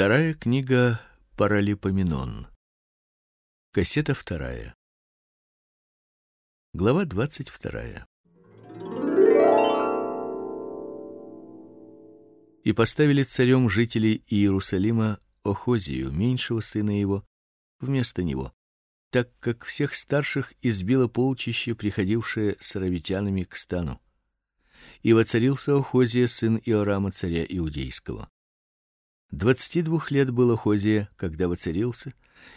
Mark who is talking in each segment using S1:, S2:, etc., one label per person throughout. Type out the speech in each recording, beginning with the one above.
S1: Вторая книга Паралипоменон. Кассета вторая. Глава двадцать вторая. И поставили царем жителей Иерусалима Охозию, меньшего сына его, вместо него, так как всех старших избило полчище, приходившее с аравитянами к стану. И воцарился Охозия сын Иорама царя иудейского. Двадцати двух лет было Хозия, когда воцарился,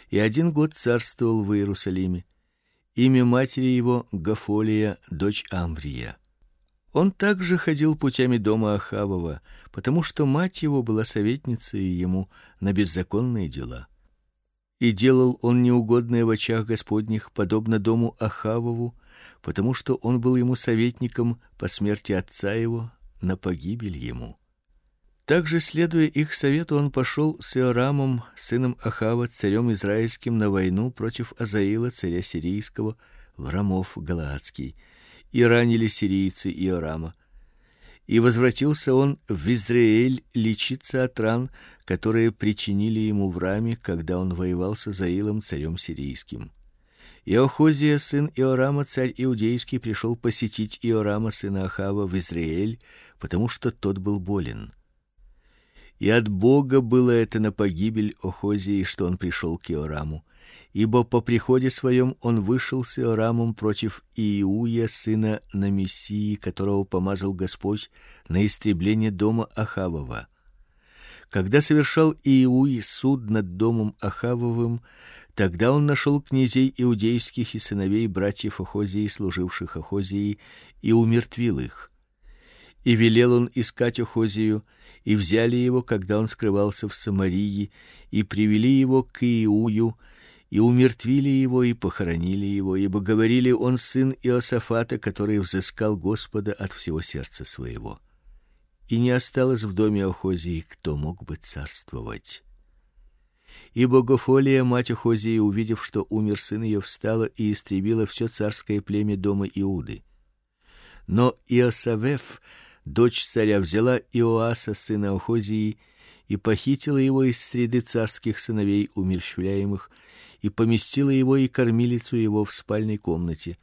S1: и один год царствовал в Иерусалиме. Имя матери его Гафолия, дочь Амврия. Он также ходил путями дома Ахавова, потому что мать его была советницей ему на беззаконные дела. И делал он неугодное в очах Господних, подобно дому Ахавову, потому что он был ему советником по смерти отца его на погибель ему. Также, следуя их совету, он пошел с Иорамом, сыном Ахава, царем израильским, на войну против Азаила, царя сирийского, в Рамов Галаадский, и ранили сирийцы Иорама. И возвратился он в Израиль лечиться от ран, которые причинили ему в Раме, когда он воевал с Азаилом, царем сирийским. Иохозия, сын Иорама, царь иудейский, пришел посетить Иорама, сына Ахава, в Израиль, потому что тот был болен. И от Бога было это на погибель Охозии, что он пришел к Иораму, ибо по приходе своем он вышел с Иорамом против Иуя сына Намесии, которого помазал Господь на истребление дома Ахавова. Когда совершал Иуй суд над домом Ахавовым, тогда он нашел князей иудейских и сыновей братьев Охозии, служивших Охозии, и умертвил их. И велел он искать Охозию, и взяли его, когда он скрывался в Самарии, и привели его к Иую, и умертвили его и похоронили его, ибо говорили: он сын Иосафата, который взыскал Господа от всего сердца своего. И не осталось в доме Охозии, кто мог бы царствовать. И Богофолия, мать Охозии, увидев, что умер сын ее, встала и истребила все царское племя дома Иуды. Но Иосавеф дочь царя взяла Иоаса сына Охозии и похитила его из среды царских сыновей умерщвляемых и поместила его и кормилицу его в спальной комнате.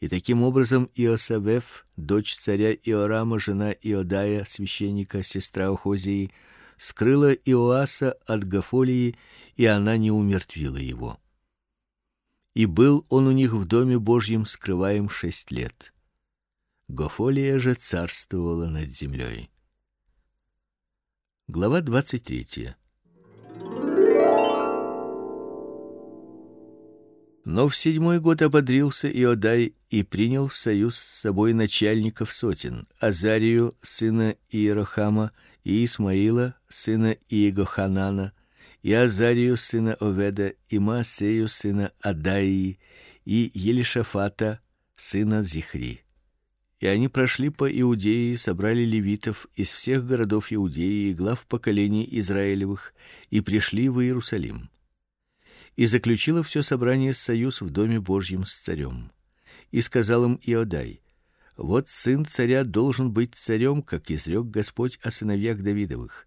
S1: И таким образом Иосавеф, дочь царя Иорама, жена Иодая, священника, сестра Охозии, скрыла Иоаса от Гафолии, и она не умертвила его. И был он у них в доме Божьем скрываем шесть лет. Гофолия же царствовала над землей. Глава двадцать третья. Но в седьмой год ободрился Иодай и принял в союз с собой начальников сотен: Азарию сына Иерохама и Исмаила сына Иегоханана, и Азарию сына Оведа, и Маасею сына Адаии, и Елишафата сына Зихри и они прошли по Иудее, собрали левитов из всех городов Иудеи и глав поколений Израилевых и пришли в Иерусалим. И заключило все собрание союз в доме Божьем с царем. И сказал им Иодай: вот сын царя должен быть царем, как изрек Господь о сыновьях Давидовых.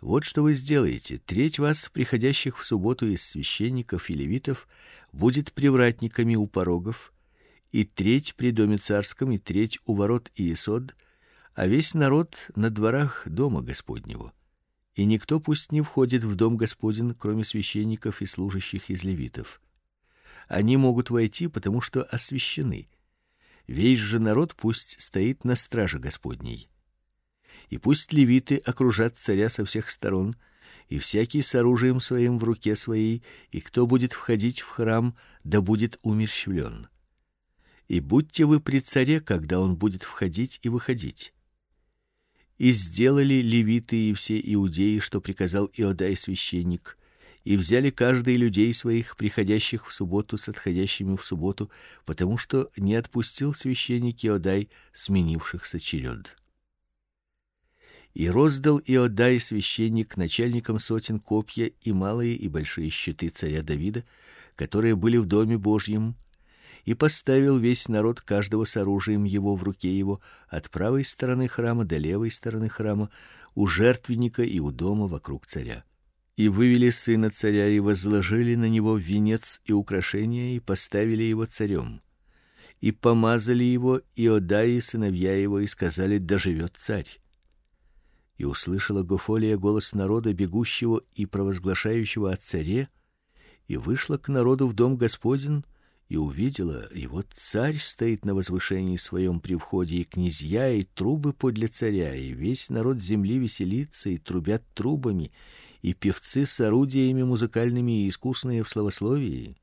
S1: Вот что вы сделаете: треть вас, приходящих в субботу из священников и левитов, будет привратниками у порогов, и треть при доме царском, и треть у ворот Иесод, а весь народ на дворах дома Господнего. И никто пусть не входит в дом Господень, кроме священников и служащих из левитов. Они могут войти, потому что освящены. Весь же народ пусть стоит на страже Господней. И пусть левиты окружат царя со всех сторон, и всякий с оружием своим в руке своей, и кто будет входить в храм, да будет умерщвлен и будьте вы при царе, когда он будет входить и выходить. И сделали левиты и все иудеи, что приказал Иодай священник, и взяли каждый людей своих, приходящих в субботу с отходящими в субботу, потому что не отпустил священник Иодай сменившихся черед. И роздал Иодай священник начальникам сотен копья и малые и большие щиты царя Давида, которые были в доме Божьем, и поставил весь народ каждого с оружием его в руке его от правой стороны храма до левой стороны храма у жертвенника и у дома вокруг царя. И вывели сына царя и возложили на него венец и украшения и поставили его царем. И помазали его Иодаи сыновья его и сказали: "Да живет царь". И услышала Гофолия голос народа, бегущего и провозглашающего о царе, и вышла к народу в дом Господин и увидела, и вот царь стоит на возвышении своем при входе, и князья и трубы подле царя, и весь народ земли веселится и трубят трубами, и певцы с орудиями музыкальными и искусные в словословии.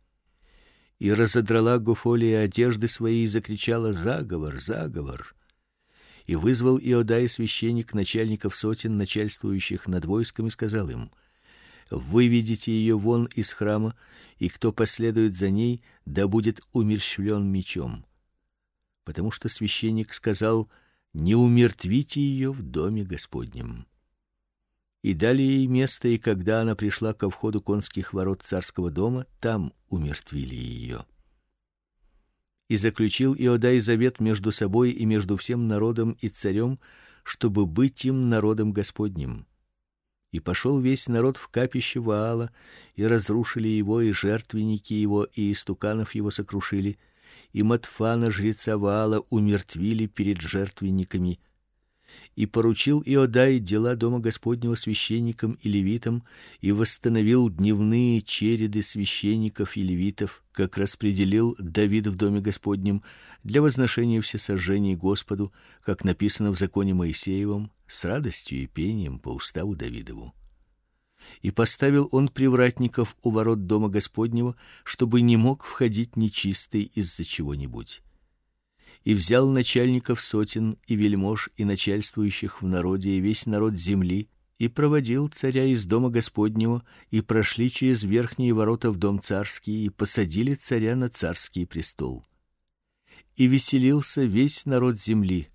S1: И разодрала Гофолия одежды свои и закричала: "Заговор, заговор!" И вызвал Иодай священник начальников сотен, начальствующих над войсками, сказал им: выведите ее вон из храма, и кто последует за ней, да будет умерщвлен мечом. Потому что священник сказал: не умертвите ее в доме Господнем. И дали ей место, и когда она пришла ко входу конских ворот царского дома, там умертвили ее. И заключил Иодай завет между собой и между всем народом и царем, чтобы быть им народом Господним. И пошел весь народ в капище Ваала, и разрушили его, и жертвенники его, и истуканов его сокрушили, и Матфана жреца Ваала умертвили перед жертвенниками, и поручил Иодай дела дома Господнего священникам и левитам и восстановил дневные череды священников и левитов, как распределил Давид в доме Господнем для возношения всесожжений Господу, как написано в законе Моисеевом, с радостью и пением по уставу Давидову. И поставил он привратников у ворот дома Господнего, чтобы не мог входить нечистый из-за чего-нибудь и взял начальников сотен и вельмож и начальствующих в народе и весь народ земли и проводил царя из дома Господнего и прошли через верхние ворота в дом царский и посадили царя на царский престол. И веселился весь народ земли,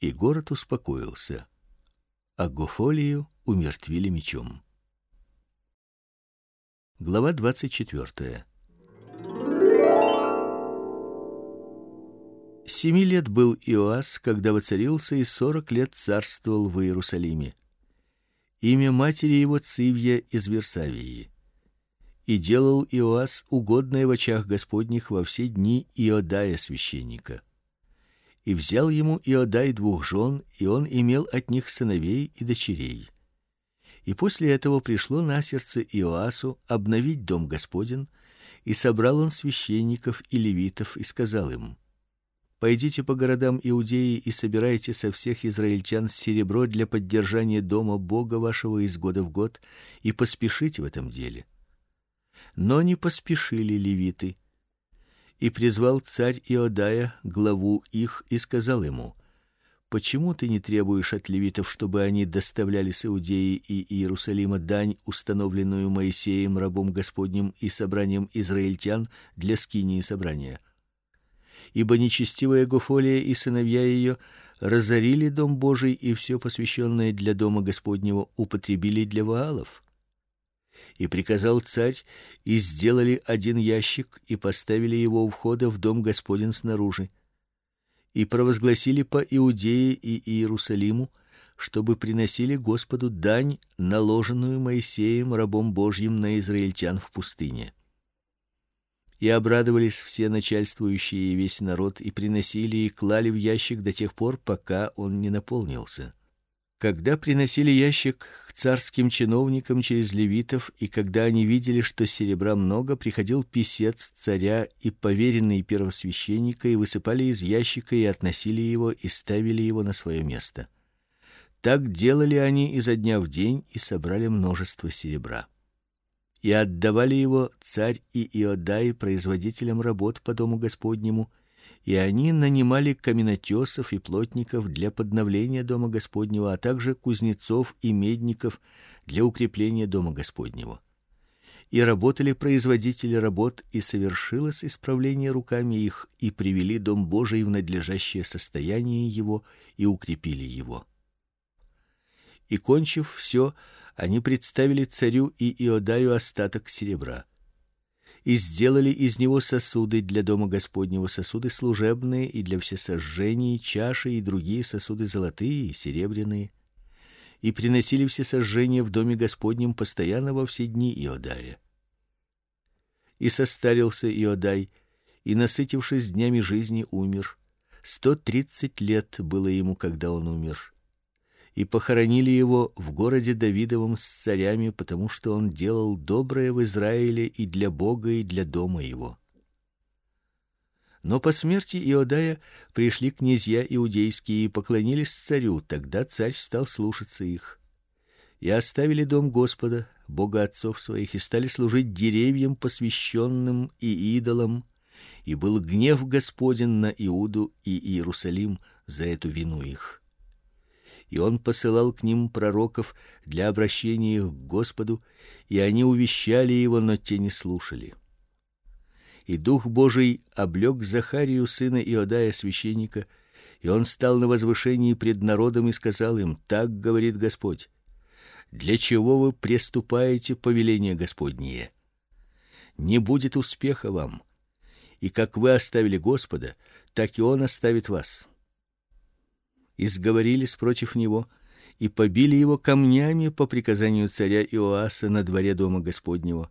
S1: и город успокоился. А Гофолию умертвили мечом. Глава двадцать четвертая. Семи лет был Иоас, когда воцарился, и сорок лет царствовал в Иерусалиме. Имя матери его Цивья из Версавии. И делал Иоас угодное в очах Господних во все дни Иодая священника. И взял ему Иодай двух жен, и он имел от них сыновей и дочерей. И после этого пришло на сердце Иоасу обновить дом Господин, и собрал он священников и левитов и сказал им: Пойдите по городам Иудеи и собирайте со всех израильтян серебро для поддержания дома Бога вашего из года в год, и поспешите в этом деле. Но не поспешили левиты. И призвал царь Иодая главу их и сказал ему: Почему ты не требуешь от левитов, чтобы они доставляли с Иудеи и Иерусалима дань, установленную Моисеем рабом Господним и собранием израильтян для скинии собрания? Ибо нечестивая Гофолия и сыновья ее разорили дом Божий и все посвященное для дома Господнего употребили для ваалов. И приказал царь, и сделали один ящик и поставили его у входа в дом Господин снаружи. И провозгласили по Иудее и Иерусалиму, чтобы приносили Господу дань, наложенную Моисеем рабом Божьим на израильтян в пустыне. И обрадовались все начальствующие и весь народ и приносили и клали в ящик до тех пор, пока он не наполнился. Когда приносили ящик к царским чиновникам через левитов, и когда они видели, что серебра много, приходил писец царя и поверенный первосвященника и высыпали из ящика и относили его и ставили его на свое место. Так делали они изо дня в день и собрали множество серебра и отдавали его царь и Иодай производителям работ по дому Господнему, и они нанимали каменотесов и плотников для подновления дома Господнего, а также кузнецов и медников для укрепления дома Господнего. И работали производители работ, и совершилось исправление руками их, и привели дом Божий в надлежащее состояние его и укрепили его. И кончив все, они представили царю и Иодаю остаток серебра. и сделали из него сосуды для дома Господнего, сосуды служебные и для всесожжений, чаши и другие сосуды золотые и серебряные, и приносили все сожжения в доме Господнем постоянно во все дни Иодая. И состарился Иодай, и насытившись днями жизни, умер. Сто тридцать лет было ему, когда он умер и похоронили его в городе Давидовом с царями, потому что он делал доброе в Израиле и для Бога, и для дома его. Но по смерти Иодая пришли князья иудейские и поклонились царю, тогда царь стал слушаться их. И оставили дом Господа, Бога отцов своих, и стали служить деревьям посвященным и идолам, и был гнев Господень на Иуду и Иерусалим за эту вину их и он посылал к ним пророков для обращения их к Господу, и они увещали его, но те не слушали. И дух Божий облёк Захарию сына Иодая священника, и он стал на возвышении пред народом и сказал им: "Так говорит Господь: для чего вы приступаете повеление Господнее? Не будет успеха вам. И как вы оставили Господа, так и он оставит вас" и сговорились против него и побили его камнями по приказанию царя Иоаса на дворе дома Господнего.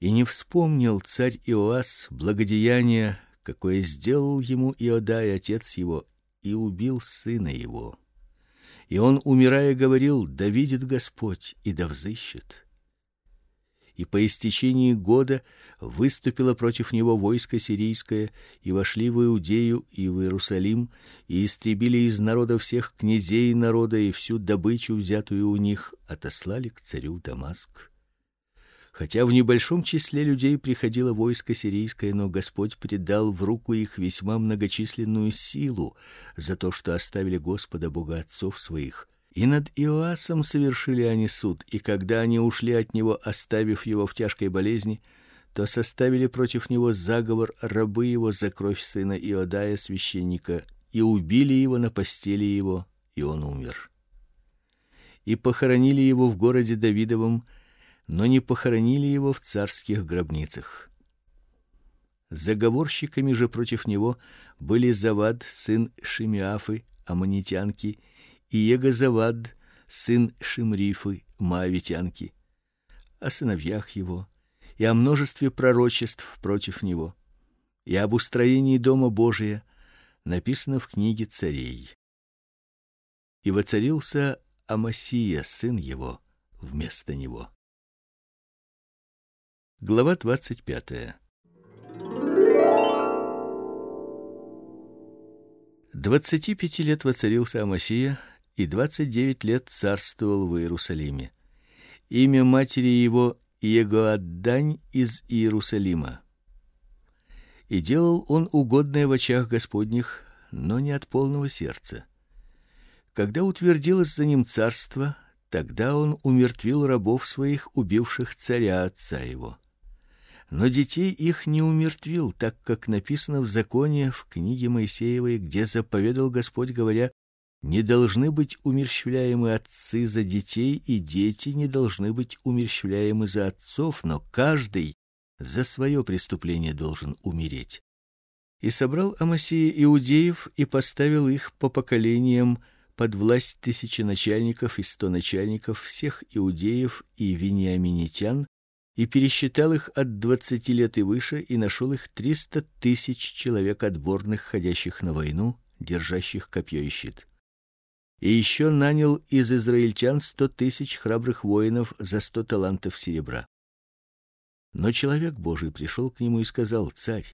S1: И не вспомнил царь Иоас благодеяния, какое сделал ему Иодай отец его, и убил сына его. И он, умирая, говорил: "Да видит Господь и да взыщет" и по истечении года выступило против него войско сирийское, и вошли в Иудею и в Иерусалим, и истребили из народа всех князей народа и всю добычу, взятую у них, отослали к царю Дамаск. Хотя в небольшом числе людей приходило войско сирийское, но Господь предал в руку их весьма многочисленную силу за то, что оставили Господа Бога отцов своих и над Иоасом совершили они суд, и когда они ушли от него, оставив его в тяжкой болезни, то составили против него заговор рабы его за кровь сына Иодая священника и убили его на постели его, и он умер. И похоронили его в городе Давидовом, но не похоронили его в царских гробницах. Заговорщиками же против него были Завад сын Шимиафы, аммонитянки, и Егозавад, сын Шимрифы, маавитянки, о сыновьях его и о множестве пророчеств против него, и об устроении дома Божия написано в книге Царей. И воцарился Амасия, сын его, вместо него. Глава двадцать пятая. Двадцати пяти лет воцарился Амасия, и двадцать девять лет царствовал в Иерусалиме. Имя матери его Егоаддань из Иерусалима. И делал он угодное в очах Господних, но не от полного сердца. Когда утвердилось за ним царство, тогда он умертвил рабов своих, убивших царя отца его. Но детей их не умертвил, так как написано в законе в книге Моисеевой, где заповедал Господь, говоря: не должны быть умерщвляемы отцы за детей, и дети не должны быть умерщвляемы за отцов, но каждый за свое преступление должен умереть. И собрал Амасия иудеев и поставил их по поколениям под власть тысячи начальников и сто начальников всех иудеев и вениаминитян, и пересчитал их от двадцати лет и выше, и нашел их триста тысяч человек отборных, ходящих на войну, держащих копье и щит и еще нанял из израильтян сто тысяч храбрых воинов за сто талантов серебра. Но человек Божий пришел к нему и сказал: "Царь,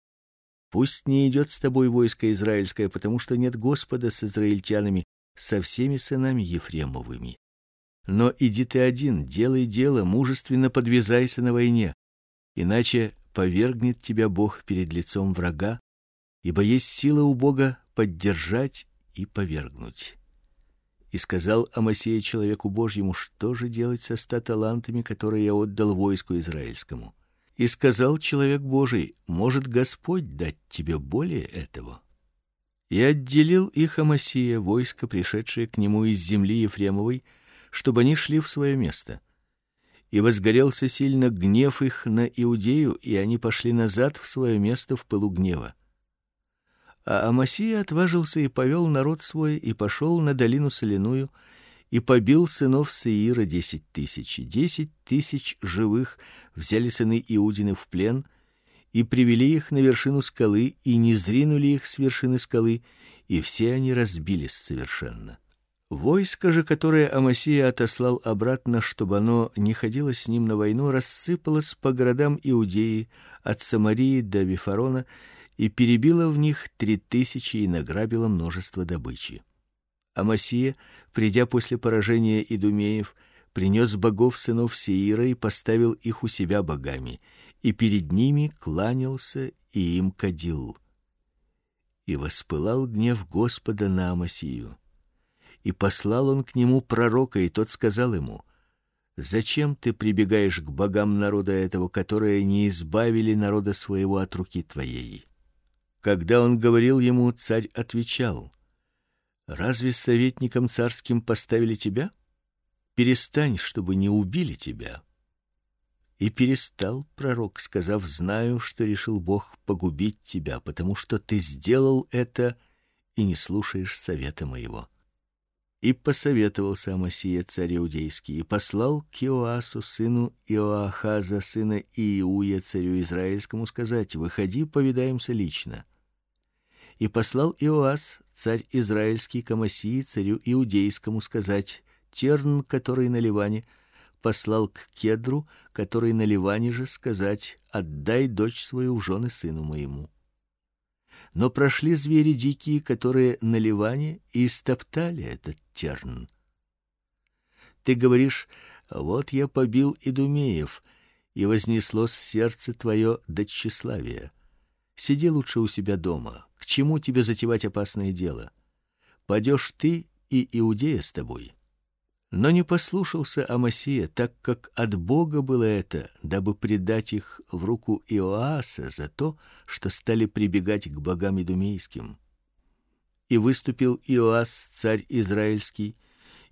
S1: пусть не идет с тобой войско израильское, потому что нет Господа с израильтянами, со всеми сынами Ефремовыми. Но иди ты один, делай дело, мужественно подвязайся на войне, иначе повергнет тебя Бог перед лицом врага, ибо есть сила у Бога поддержать и повергнуть" и сказал Амасия человеку Божьему: "Что же делать со ста талантами, которые я отдал войску израильскому?" И сказал человек Божий: "Может Господь дать тебе более этого?" И отделил их Амасия войско, пришедшее к нему из земли Ефремовой, чтобы они шли в свое место. И возгорелся сильно гнев их на Иудею, и они пошли назад в свое место в пылу гнева. А Амасия отважился и повел народ свой и пошел на долину соляную и побил сынов Сеира десять тысяч. Десять тысяч живых взяли сыны Иудины в плен и привели их на вершину скалы и не зринули их с вершины скалы, и все они разбились совершенно. Войско же, которое Амасия отослал обратно, чтобы оно не ходило с ним на войну, рассыпалось по городам Иудеи от Самарии до Вифарона и перебило в них три тысячи и награбило множество добычи. Амасия, придя после поражения идумеев, принес богов сынов Сеира и поставил их у себя богами, и перед ними кланялся и им кадил. И воспылал гнев Господа на Амасию и послал он к нему пророка, и тот сказал ему: Зачем ты прибегаешь к богам народа этого, которые не избавили народа своего от руки твоей? Когда он говорил ему, царь отвечал: Разве советником царским поставили тебя? Перестань, чтобы не убили тебя. И перестал пророк, сказав: Знаю, что решил Бог погубить тебя, потому что ты сделал это и не слушаешь совета моего. И посоветовался Амасия царь иудейский и послал к Иоасу сыну Иоахаза сына Иуя царю израильскому сказать: выходи, повидаемся лично. И послал Иоас царь израильский к Амасии царю иудейскому сказать: терн, который на Ливане, послал к Кедру, который на Ливане же, сказать: отдай дочь свою в жены сыну моему. Но прошли звери дикие, которые на Ливане, и стоптали этот терн. Ты говоришь: вот я побил идумеев, и вознеслось сердце твое до тщеславия. Сиди лучше у себя дома. К чему тебе затевать опасное дело? Пойдешь ты и Иудея с тобой но не послушался Амасия, так как от Бога было это, дабы предать их в руку Иоаса за то, что стали прибегать к богам идумейским. И выступил Иоас, царь израильский,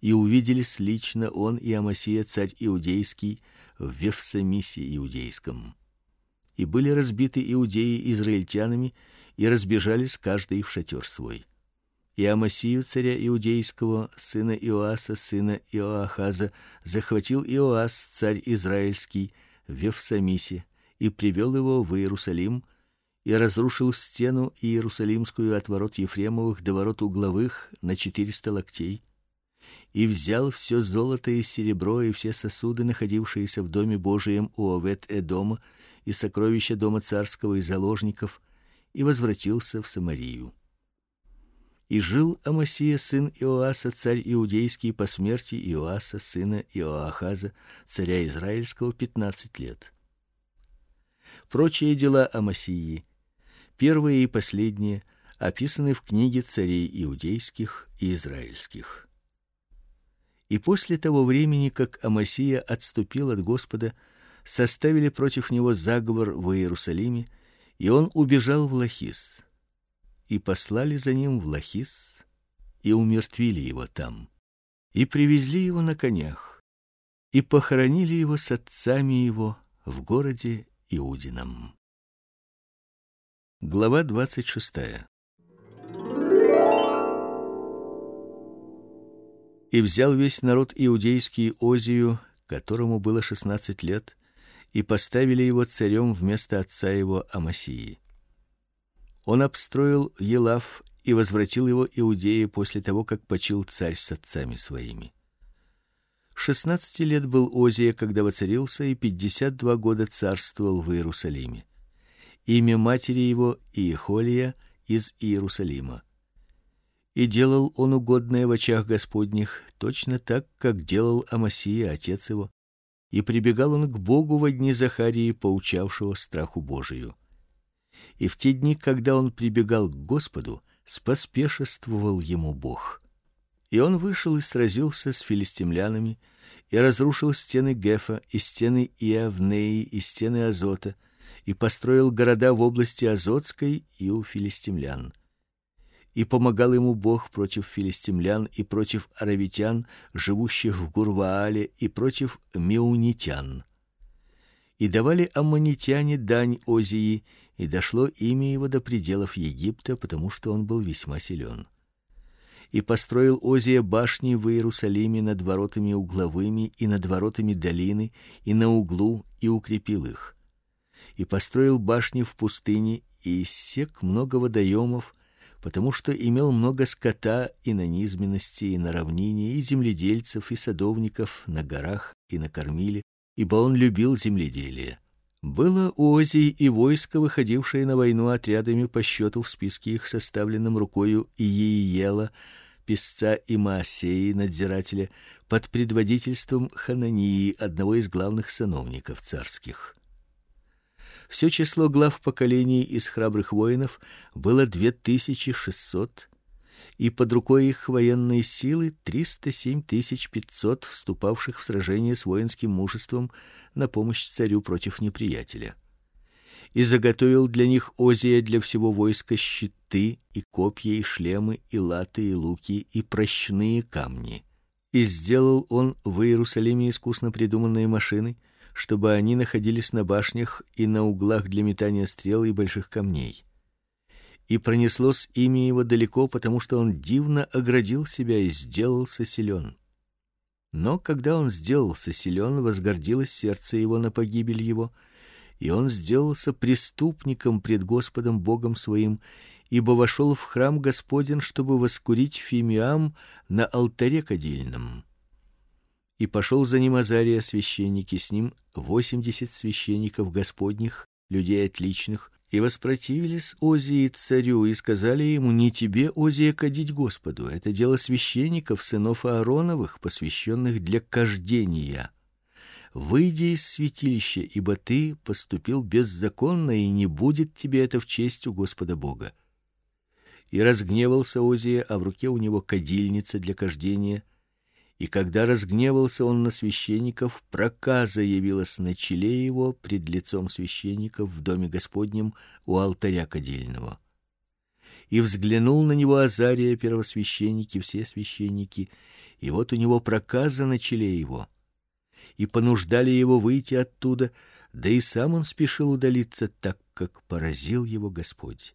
S1: и увиделись лично он и Амасия, царь иудейский, в Вевсамисе иудейском. И были разбиты иудеи израильтянами, и разбежались каждый в шатер свой. И Амасию царя иудейского, сына Иоаса, сына Иоахаза, захватил Иоас, царь израильский, в Вевсамисе и привел его в Иерусалим и разрушил стену иерусалимскую от ворот Ефремовых до ворот угловых на четыреста локтей и взял все золото и серебро и все сосуды, находившиеся в доме Божием у Овет-Эдома и сокровища дома царского и заложников, и возвратился в Самарию. И жил Амасия сын Иоаса, царь иудейский, по смерти Иоаса сына Иоахаза, царя израильского, пятнадцать лет. Прочие дела Амасии, первые и последние, описаны в книге царей иудейских и израильских. И после того времени, как Амасия отступил от Господа, составили против него заговор в Иерусалиме, и он убежал в Лахис и послали за ним в Лахис и умертвили его там. И привезли его на конях и похоронили его с отцами его в городе Иудином. Глава двадцать шестая. И взял весь народ иудейский Озию, которому было шестнадцать лет, и поставили его царем вместо отца его Амасии он обстроил Елав и возвратил его Иудее после того, как почил царь с отцами своими. Шестнадцати лет был Озия, когда воцарился, и пятьдесят два года царствовал в Иерусалиме. Имя матери его Иехолия из Иерусалима. И делал он угодное в очах Господних, точно так, как делал Амасия отец его, и прибегал он к Богу во дни Захарии, поучавшего страху Божию и в те дни, когда он прибегал к Господу, споспешествовал ему Бог. И он вышел и сразился с филистимлянами и разрушил стены Гефа и стены Иавнеи и стены Азота и построил города в области Азотской и у филистимлян. И помогал ему Бог против филистимлян и против аравитян, живущих в Гурваале, и против меунитян. И давали аммонитяне дань Озии, и дошло имя его до пределов Египта, потому что он был весьма силен. И построил Озия башни в Иерусалиме над воротами угловыми и над воротами долины, и на углу, и укрепил их. И построил башни в пустыне, и иссек много водоемов, потому что имел много скота и на низменности, и на равнине, и земледельцев, и садовников на горах и на кормиле, ибо он любил земледелие. Было у Озии и войско, выходившее на войну отрядами по счету в списке их составленном рукою Иеела, писца и Маасеи, надзирателя, под предводительством Ханании, одного из главных сановников царских. Все число глав поколений из храбрых воинов было две тысячи шестьсот, и под рукой их военные силы триста семь тысяч пятьсот, вступавших в сражение с воинским мужеством на помощь царю против неприятеля. И заготовил для них Озия для всего войска щиты и копья и шлемы и латы и луки и прощные камни. И сделал он в Иерусалиме искусно придуманные машины, чтобы они находились на башнях и на углах для метания стрел и больших камней. И пронеслось имя его далеко, потому что он дивно оградил себя и сделался силен. Но когда он сделался силен, возгордилось сердце его на погибель его, и он сделался преступником пред Господом Богом своим, ибо вошел в храм Господень, чтобы воскурить фимиам на алтаре кадильном и пошел за ним Азария священник и с ним восемьдесят священников Господних, людей отличных, и воспротивились Озии царю и сказали ему: "Не тебе, Озия, кадить Господу, это дело священников сынов Аароновых, посвященных для кождения. Выйди из святилища, ибо ты поступил беззаконно, и не будет тебе это в честь у Господа Бога". И разгневался Озия, а в руке у него кадильница для кождения и когда разгневался он на священников, проказа явилась на челе его пред лицом священников в доме Господнем у алтаря кадильного. И взглянул на него Азария, первосвященники, все священники, и вот у него проказа на челе его. И понуждали его выйти оттуда, да и сам он спешил удалиться, так как поразил его Господь.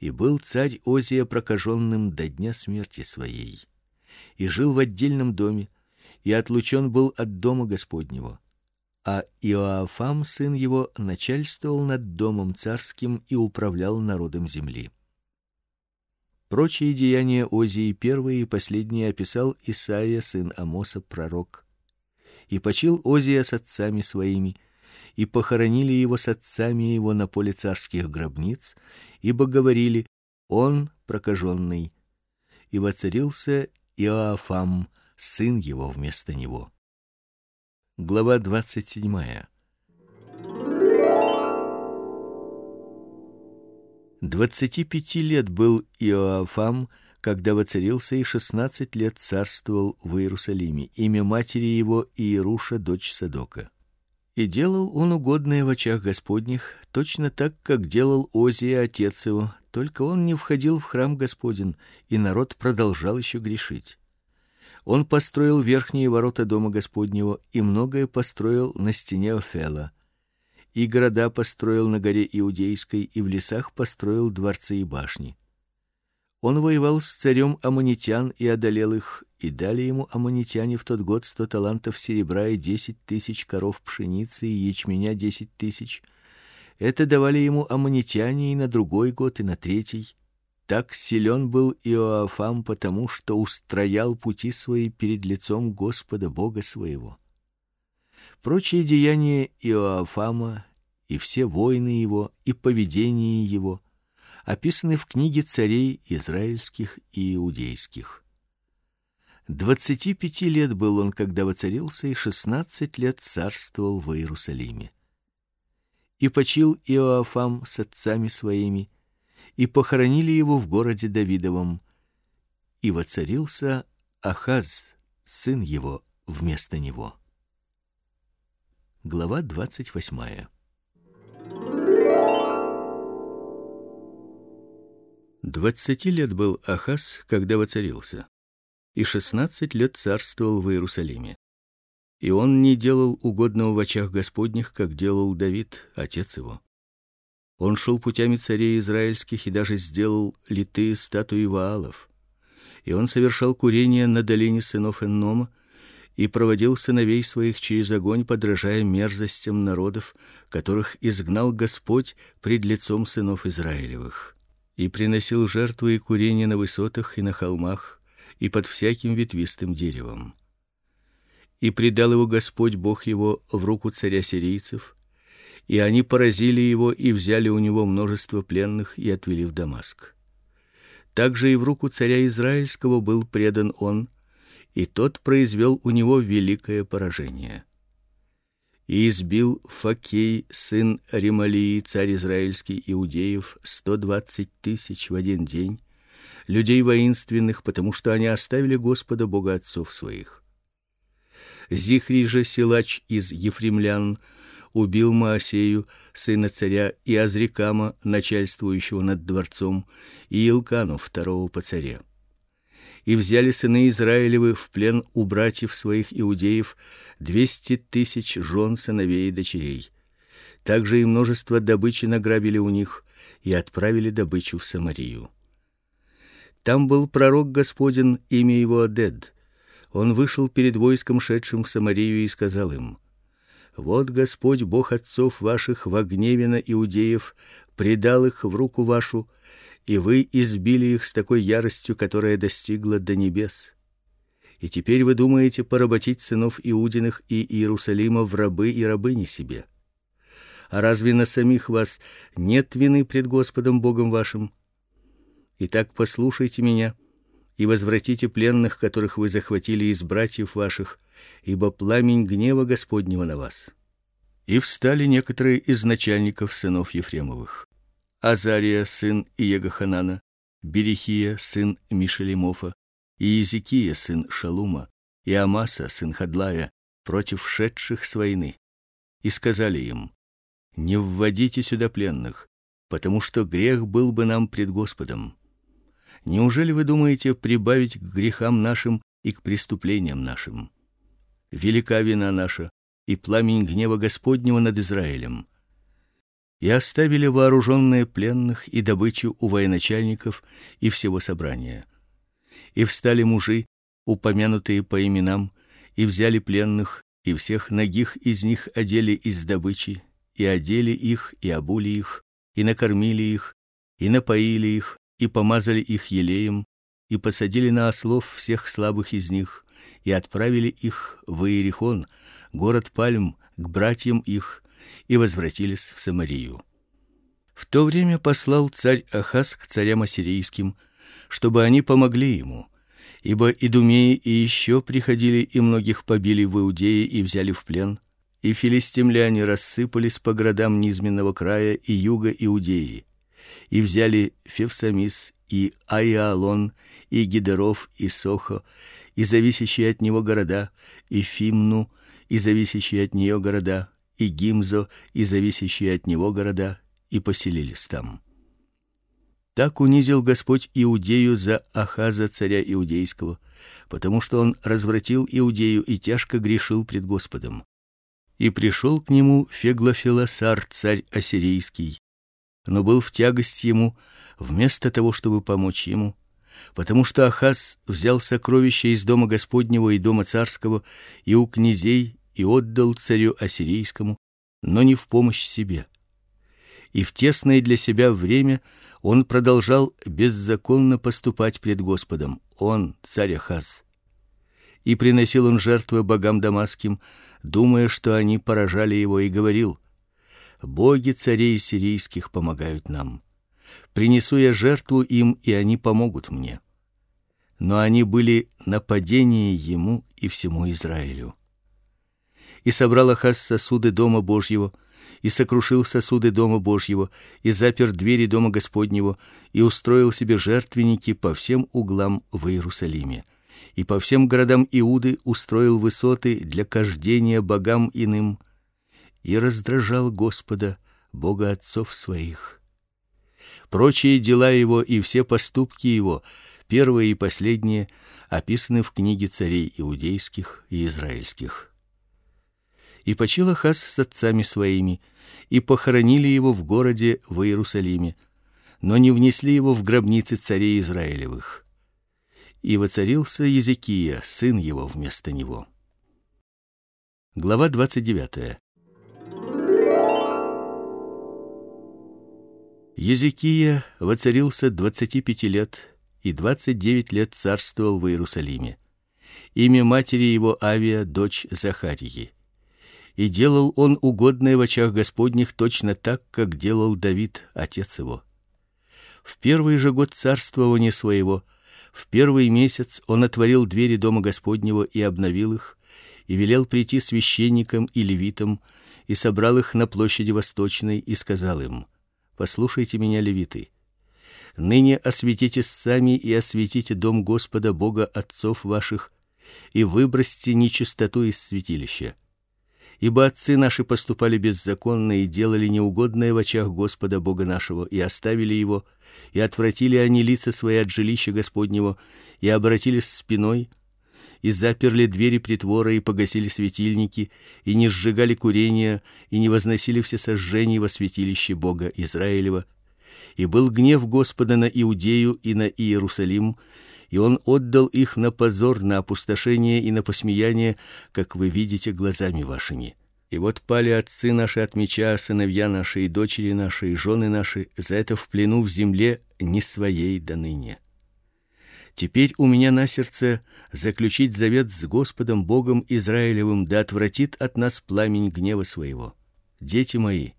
S1: И был царь Озия прокаженным до дня смерти своей и жил в отдельном доме, и отлучен был от дома Господнего. А Иоафам сын его начальствовал над домом царским и управлял народом земли. Прочие деяния Озии первые и последние описал Исаия сын Амоса пророк. И почил Озия с отцами своими, и похоронили его с отцами его на поле царских гробниц, ибо говорили: он прокаженный. И воцарился Иоафам, сын его вместо него. Глава двадцать седьмая. Двадцати пяти лет был Иоафам, когда воцарился, и шестнадцать лет царствовал в Иерусалиме. Имя матери его Иеруша, дочь Садока. И делал он угодное в очах Господних, точно так, как делал Озия отец его, только он не входил в храм Господень, и народ продолжал еще грешить. Он построил верхние ворота дома Господнего и многое построил на стене Офела. И города построил на горе Иудейской и в лесах построил дворцы и башни. Он воевал с царем аммонитян и одолел их, и дали ему аммонитяне в тот год сто талантов серебра и десять тысяч коров пшеницы и ячменя десять тысяч. Это давали ему аммонитяне и на другой год, и на третий. Так силен был Иоафам потому, что устроял пути свои перед лицом Господа Бога своего. Прочие деяния Иоафама и все войны его и поведение его описаны в книге царей израильских и иудейских. Двадцати пяти лет был он, когда воцарился, и шестнадцать лет царствовал в Иерусалиме и почил Иоафам с отцами своими, и похоронили его в городе Давидовом. И воцарился Ахаз, сын его, вместо него. Глава двадцать восьмая. Двадцати лет был Ахаз, когда воцарился, и шестнадцать лет царствовал в Иерусалиме. И он не делал угодного в очах Господних, как делал Давид, отец его. Он шел путями царей израильских и даже сделал литые статуи Ваалов. И он совершал курение на долине сынов Эннома и проводил сыновей своих через огонь, подражая мерзостям народов, которых изгнал Господь пред лицом сынов Израилевых, и приносил жертвы и курение на высотах и на холмах и под всяким ветвистым деревом. И предал его Господь Бог его в руку царя сирийцев, и они поразили его и взяли у него множество пленных и отвели в Дамаск. Также и в руку царя израильского был предан он, и тот произвел у него великое поражение. И избил Факей сын Ремалии, царь израильский иудеев, сто двадцать тысяч в один день людей воинственных, потому что они оставили Господа Бога отцов своих. Зихри же силач из ефремлян убил Маасею, сына царя, и Азрикама, начальствующего над дворцом, и Илкану, второго по царе и взяли сыны Израилевы в плен у братьев своих иудеев двести тысяч жен сыновей и дочерей. Также и множество добычи награбили у них и отправили добычу в Самарию. Там был пророк Господин, имя его Адед. Он вышел перед войском, шедшим в Самарию, и сказал им: Вот Господь Бог отцов ваших в гневе на иудеев предал их в руку вашу и вы избили их с такой яростью, которая достигла до небес. И теперь вы думаете поработить сынов Иудиных и Иерусалима в рабы и рабыни себе. А разве на самих вас нет вины пред Господом Богом вашим? Итак, послушайте меня и возвратите пленных, которых вы захватили из братьев ваших, ибо пламень гнева Господнего на вас. И встали некоторые из начальников сынов Ефремовых. Азария сын Иегоханана, Берехия сын Мишелемофа, и Иезекия сын Шалума, и Амаса сын Хадлая против шедших с войны. И сказали им: Не вводите сюда пленных, потому что грех был бы нам пред Господом. Неужели вы думаете прибавить к грехам нашим и к преступлениям нашим? Велика вина наша и пламень гнева Господнего над Израилем и оставили вооруженные пленных и добычу у военачальников и всего собрания. И встали мужи, упомянутые по именам, и взяли пленных, и всех нагих из них одели из добычи, и одели их, и обули их, и накормили их, и напоили их, и помазали их елеем, и посадили на ослов всех слабых из них, и отправили их в Иерихон, город пальм, к братьям их, и возвратились в Самарию. В то время послал царь Ахаз к царям ассирийским, чтобы они помогли ему, ибо идумеи и еще приходили и многих побили в Иудее и взяли в плен, и филистимляне рассыпались по городам низменного края и юга Иудеи, и взяли Февсамис и Айалон и Гидеров и Сохо и зависящие от него города, и Фимну и зависящие от нее города, и Гимзо и зависящие от него города, и поселились там. Так унизил Господь Иудею за Ахаза царя иудейского, потому что он развратил Иудею и тяжко грешил пред Господом. И пришел к нему Феглофилосар царь ассирийский, но был в тягость ему, вместо того, чтобы помочь ему, потому что Ахаз взял сокровища из дома Господнего и дома царского и у князей и отдал царю ассирийскому, но не в помощь себе. И в тесное для себя время он продолжал беззаконно поступать пред Господом, он, царь Ахаз. И приносил он жертвы богам дамасским, думая, что они поражали его, и говорил: боги царей сирийских помогают нам. Принесу я жертву им, и они помогут мне. Но они были нападение ему и всему Израилю и собрал Ахаз сосуды дома Божьего, и сокрушил сосуды дома Божьего, и запер двери дома Господнего, и устроил себе жертвенники по всем углам в Иерусалиме. И по всем городам Иуды устроил высоты для кождения богам иным, и раздражал Господа, Бога отцов своих. Прочие дела его и все поступки его, первые и последние, описаны в книге царей иудейских и израильских. И почил Ахаз с отцами своими, и похоронили его в городе в Иерусалиме, но не внесли его в гробницы царей Израилевых. И воцарился Езекия, сын его вместо него. Глава двадцать 29. Езекия воцарился двадцати пяти лет и двадцать девять лет царствовал в Иерусалиме. Имя матери его Авия, дочь Захарии. И делал он угодное в очах Господних точно так, как делал Давид, отец его. В первый же год царствования своего, в первый месяц он отворил двери дома Господнего и обновил их, и велел прийти священникам и левитам, и собрал их на площади Восточной и сказал им: Послушайте меня, левиты. Ныне осветите сами и осветите дом Господа Бога отцов ваших, и выбросьте нечистоту из святилища. Ибо отцы наши поступали беззаконно и делали неугодное в очах Господа Бога нашего, и оставили его, и отвратили они лица свои от жилища Господнего, и обратились спиной, и заперли двери притвора и погасили светильники, и не сжигали курения, и не возносили все сожжения во святилище Бога Израилева. И был гнев Господа на Иудею и на Иерусалим, и он отдал их на позор, на опустошение и на посмеяние, как вы видите глазами вашими. И вот пали отцы наши от меча, сыновья наши и дочери наши и жены наши за это в плену в земле не своей до ныне. Теперь у меня на сердце заключить завет с Господом Богом Израилевым, да отвратит от нас пламень гнева своего. Дети мои,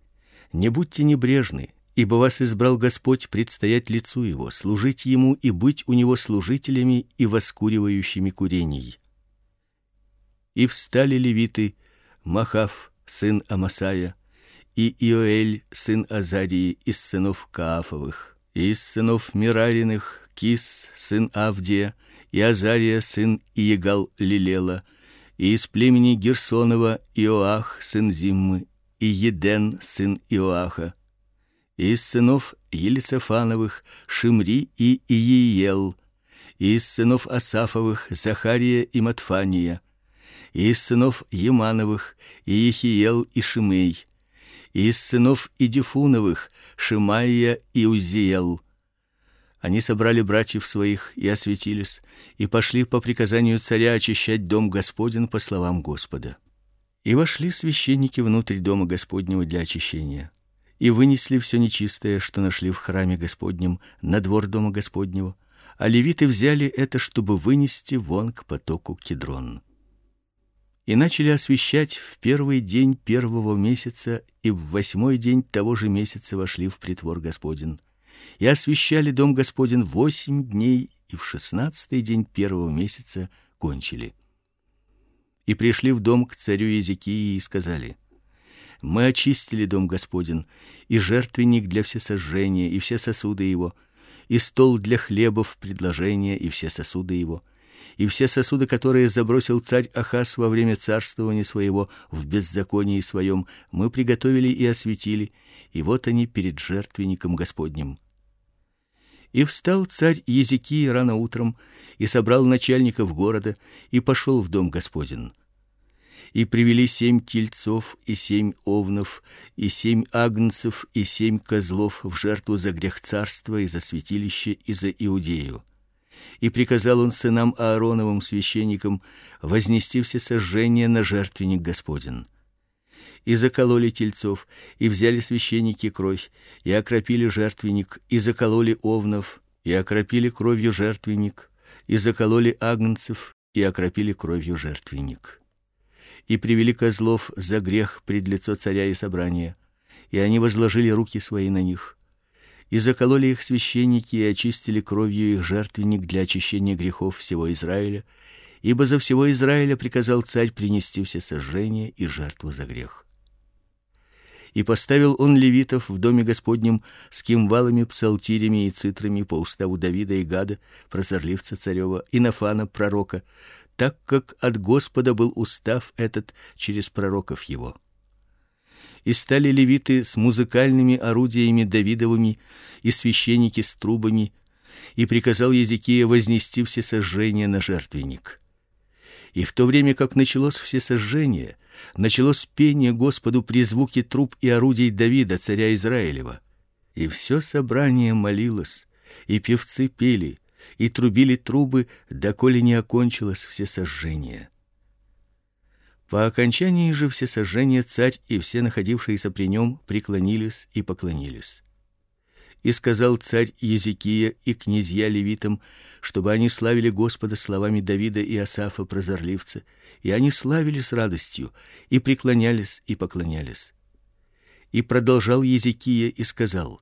S1: не будьте небрежны, ибо вас избрал Господь предстоять лицу его, служить ему и быть у него служителями и воскуривающими курений. И встали левиты Махав сын Амасая и Иоэль сын Азарии из сынов Каафовых, и из сынов Мирариных Кис сын Авдия, и Азария сын Иегал Лилела, и из племени Герсонова Иоах сын Зиммы, и Еден сын Иоаха, и из сынов Елицефановых Шимри и Иеел, и из сынов Асафовых Захария и Матфания, и из сынов Емановых Иехиел и Шимей, и из сынов Идифуновых Шимаия и Узиел, они собрали братьев своих и осветились, и пошли по приказанию царя очищать дом Господень по словам Господа. И вошли священники внутрь дома Господнего для очищения, и вынесли все нечистое, что нашли в храме Господнем, на двор дома Господнего, а левиты взяли это, чтобы вынести вон к потоку Кедрон. И начали освещать в первый день первого месяца, и в восьмой день того же месяца вошли в притвор Господень и освящали дом Господень восемь дней, и в шестнадцатый день первого месяца кончили. И пришли в дом к царю Езекии и сказали: Мы очистили дом Господень, и жертвенник для всесожжения, и все сосуды его, и стол для хлебов предложения, и все сосуды его, и все сосуды, которые забросил царь Ахаз во время царствования своего в беззаконии своем, мы приготовили и осветили, и вот они перед жертвенником Господним. И встал царь Езекия рано утром и собрал начальников города и пошел в дом Господень. И привели семь тельцов и семь овнов и семь агнцев и семь козлов в жертву за грех царства и за святилище и за Иудею. И приказал он сынам Аароновым священникам вознести все сожжения на жертвенник Господень и закололи тельцов, и взяли священники кровь, и окропили жертвенник, и закололи овнов, и окропили кровью жертвенник, и закололи агнцев, и окропили кровью жертвенник. И привели козлов за грех пред лицо царя и собрания, и они возложили руки свои на них. И закололи их священники и очистили кровью их жертвенник для очищения грехов всего Израиля, ибо за всего Израиля приказал царь принести все сожжения и жертву за грех и поставил он левитов в доме Господнем с кимвалами, псалтирями и цитрами по уставу Давида и Гада, прозорливца царева, и Нафана пророка, так как от Господа был устав этот через пророков его. И стали левиты с музыкальными орудиями Давидовыми и священники с трубами, и приказал Езекия вознести все сожжения на жертвенник. И в то время, как началось все сожжение, началось пение Господу при звуке труб и орудий Давида, царя Израилева. И все собрание молилось, и певцы пели, и трубили трубы, доколе не окончилось все сожжение. По окончании же все сожжения царь и все находившиеся при нем преклонились и поклонились. И сказал царь Езекия и князья левитам, чтобы они славили Господа словами Давида и Асафа прозорливца, и они славили с радостью и преклонялись и поклонялись. И продолжал Езекия и сказал: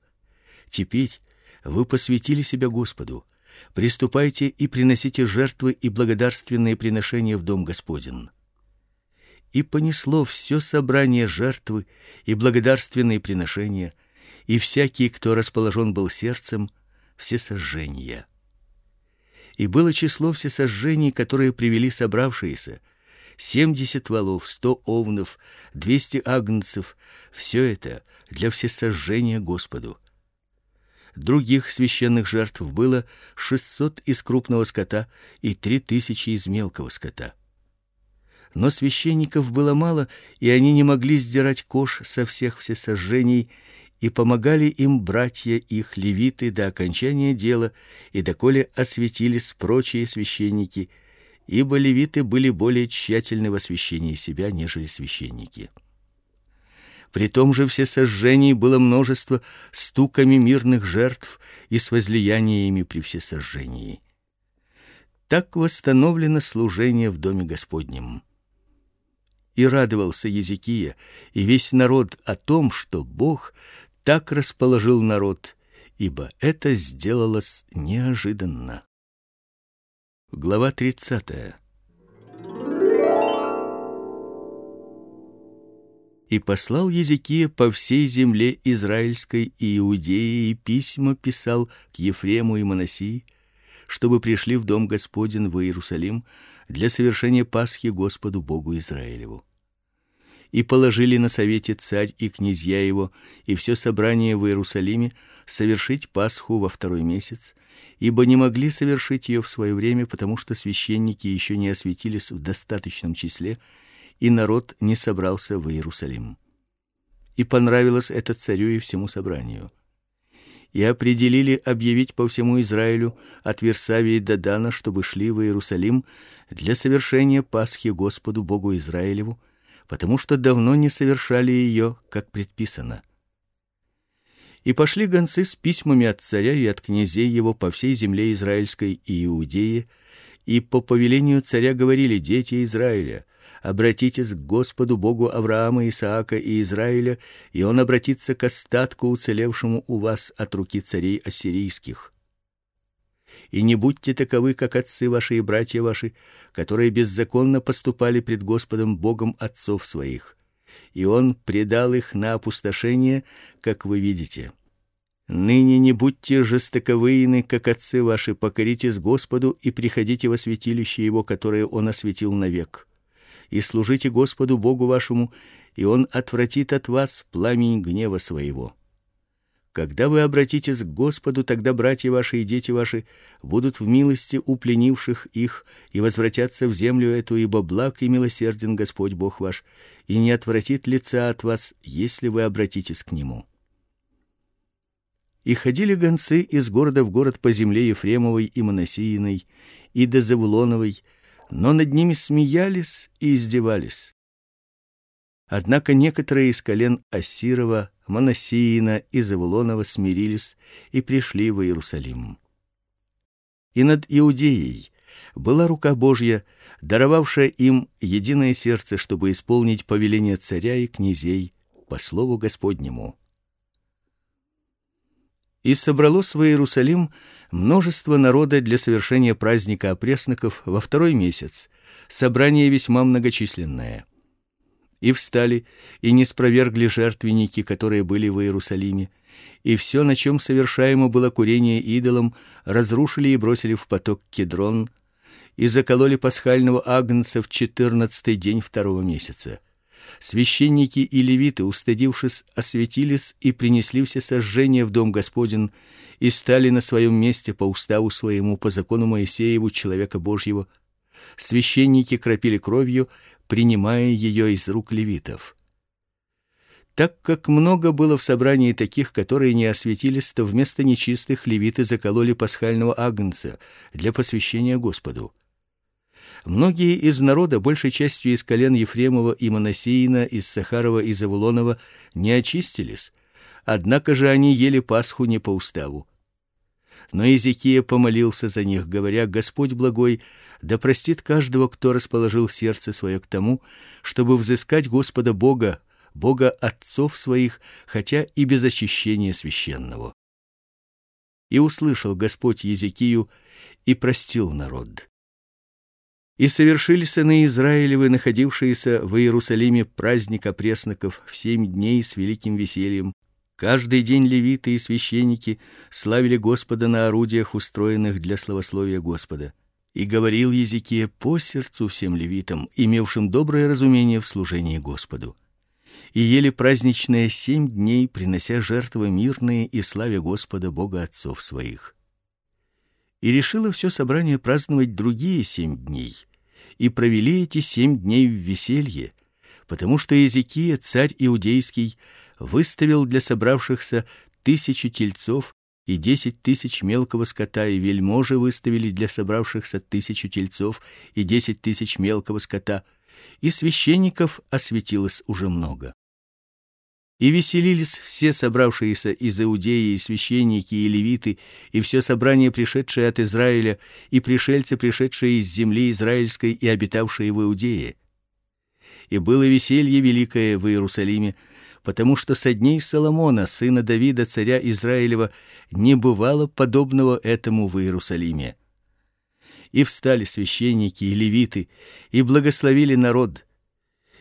S1: Теперь вы посвятили себя Господу. Приступайте и приносите жертвы и благодарственные приношения в дом Господень. И понесло все собрание жертвы и благодарственные приношения и всякий, кто расположен был сердцем, все сожжения. И было число все сожжений, которые привели собравшиеся, семьдесят волов, сто овнов, двести агнцев, все это для всесожжения Господу. Других священных жертв было шестьсот из крупного скота и три тысячи из мелкого скота. Но священников было мало, и они не могли сдирать кож со всех всесожжений и помогали им братья их левиты до окончания дела и доколе осветились прочие священники, ибо левиты были более тщательны в освящении себя, нежели священники. При том же все сожжений было множество стуками мирных жертв и с возлияниями при всесожжении. Так восстановлено служение в доме Господнем. И радовался Езекия и весь народ о том, что Бог так расположил народ, ибо это сделалось неожиданно. Глава 30. И послал Езекия по всей земле израильской и Иудеи и письма писал к Ефрему и Манасии, чтобы пришли в дом Господень в Иерусалим для совершения Пасхи Господу Богу Израилеву и положили на совете царь и князья его и все собрание в Иерусалиме совершить Пасху во второй месяц, ибо не могли совершить ее в свое время, потому что священники еще не осветились в достаточном числе, и народ не собрался в Иерусалим. И понравилось это царю и всему собранию. И определили объявить по всему Израилю от Версавии до Дана, чтобы шли в Иерусалим для совершения Пасхи Господу Богу Израилеву потому что давно не совершали ее, как предписано. И пошли гонцы с письмами от царя и от князей его по всей земле израильской и Иудее, и по повелению царя говорили: дети Израиля, обратитесь к Господу Богу Авраама, Исаака и Израиля, и он обратится к остатку уцелевшему у вас от руки царей ассирийских и не будьте таковы, как отцы ваши и братья ваши, которые беззаконно поступали пред Господом Богом отцов своих. И он предал их на опустошение, как вы видите. Ныне не будьте жестоковыйны, как отцы ваши, покоритесь Господу и приходите во святилище его, которое он осветил навек. И служите Господу Богу вашему, и он отвратит от вас пламень гнева своего. Когда вы обратитесь к Господу, тогда братья ваши и дети ваши будут в милости у пленивших их и возвратятся в землю эту, ибо благ и милосерден Господь Бог ваш, и не отвратит лица от вас, если вы обратитесь к нему. И ходили гонцы из города в город по земле Ефремовой и Манасииной и до Завулоновой, но над ними смеялись и издевались. Однако некоторые из колен Ассирова Манасиина и Завулонова смирились и пришли в Иерусалим. И над Иудеей была рука Божья, даровавшая им единое сердце, чтобы исполнить повеление царя и князей по слову Господнему. И собралось в Иерусалим множество народа для совершения праздника опресноков во второй месяц, собрание весьма многочисленное и встали и не спровергли жертвенники, которые были в Иерусалиме, и все, на чем совершаемо было курение идолам, разрушили и бросили в поток Кедрон, и закололи пасхального агнца в четырнадцатый день второго месяца. священники и левиты, устыдившись, осветились и принесли все сожжения в дом Господин и стали на своем месте по уставу своему, по закону Моисееву, человека Божьего. Священники кропили кровью, принимая ее из рук левитов. Так как много было в собрании таких, которые не осветились, то вместо нечистых левиты закололи пасхального агнца для посвящения Господу. Многие из народа, большей частью из колен Ефремова и Манасеина, из Сахарова и Завулонова, не очистились, однако же они ели Пасху не по уставу. Но Иезекия помолился за них, говоря: Господь благой, да простит каждого, кто расположил сердце свое к тому, чтобы взыскать Господа Бога, Бога отцов своих, хотя и без очищения священного. И услышал Господь Иезекию и простил народ. И совершили сыны Израилевы, находившиеся в Иерусалиме, праздник опресноков в семь дней с великим весельем. Каждый день левиты и священники славили Господа на орудиях, устроенных для славословия Господа. И говорил Езекия по сердцу всем левитам, имевшим доброе разумение в служении Господу. И ели праздничные семь дней, принося жертвы мирные и славя Господа Бога отцов своих и решило все собрание праздновать другие семь дней, и провели эти семь дней в веселье, потому что Иезекия, царь иудейский, выставил для собравшихся тысячу тельцов и десять тысяч мелкого скота, и вельможи выставили для собравшихся тысячу тельцов и десять тысяч мелкого скота, и священников осветилось уже много. И веселились все собравшиеся из Иудеи, и священники, и левиты, и все собрание, пришедшее от Израиля, и пришельцы, пришедшие из земли израильской и обитавшие в Иудее. И было веселье великое в Иерусалиме, потому что со дней Соломона, сына Давида, царя Израилева, не бывало подобного этому в Иерусалиме. И встали священники и левиты и благословили народ.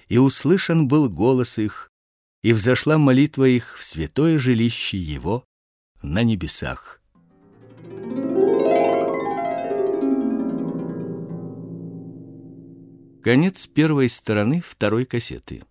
S1: И услышан был голос их, и взошла молитва их в святое жилище его на небесах. Конец первой стороны второй кассеты.